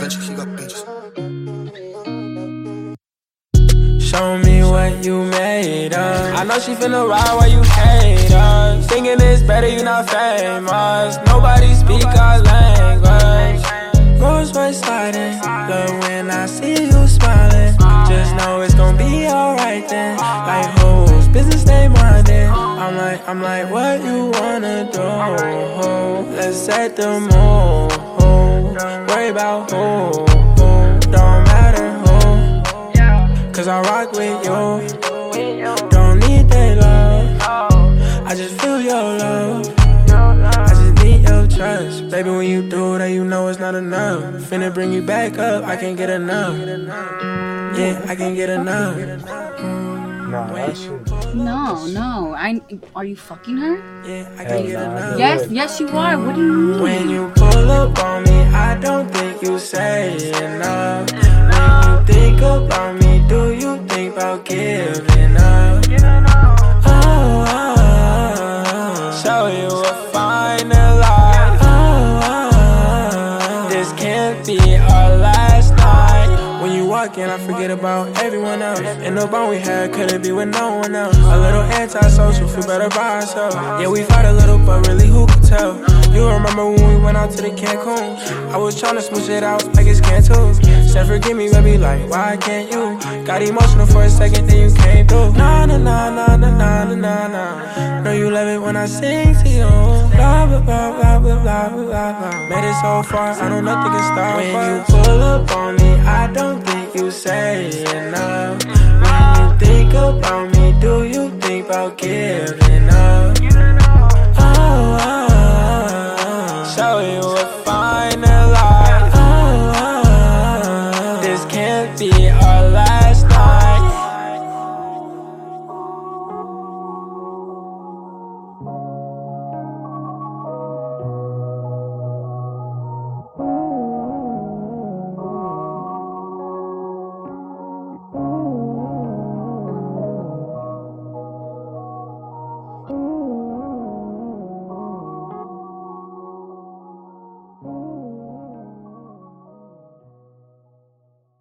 bitches, he got bitches. Show me what you made of. I know she finna ride while you hate us. Thinking it's better, you not famous. Nobody speak our language. Rose by sliding, but when I see you smiling, just know it's gonna be alright then. Like whose business they minding? I'm like, I'm like, what you wanna do? Let's set the mood. Worry about who, don't matter who. Cause I rock with you. Don't need that love. I just feel your love. I just need your trust. Baby, when you do that, you know it's not enough. Finna bring you back up, I can't get enough. Yeah, I can't get enough. Nah, that shit. No, no. I are you fucking her? Yeah, I can't get enough. Yes, yes you are. What do you mean? Say enough. When you think about me, do you think about giving up? Oh, oh, oh. show you a finer life. Oh, oh, oh. this can't be our night. When you walk in, I forget about everyone else. And the bond we had couldn't be with no one else. A little antisocial, feel better by ourselves. Yeah, we fought a little, but really, who could tell? You remember when we went out to the Cancun? I was tryna smoosh it out like it's Cancun. Said forgive me, baby, like why can't you? Got emotional for a second, then you came through. Nah, nah, nah, nah, nah, nah, nah, nah. Know you love it when I sing to you. Blah blah blah blah blah blah blah. blah. Made it so far, I know nothing can stop. When you pull up on me, I don't you say enough. When you think about me, do you think about giving?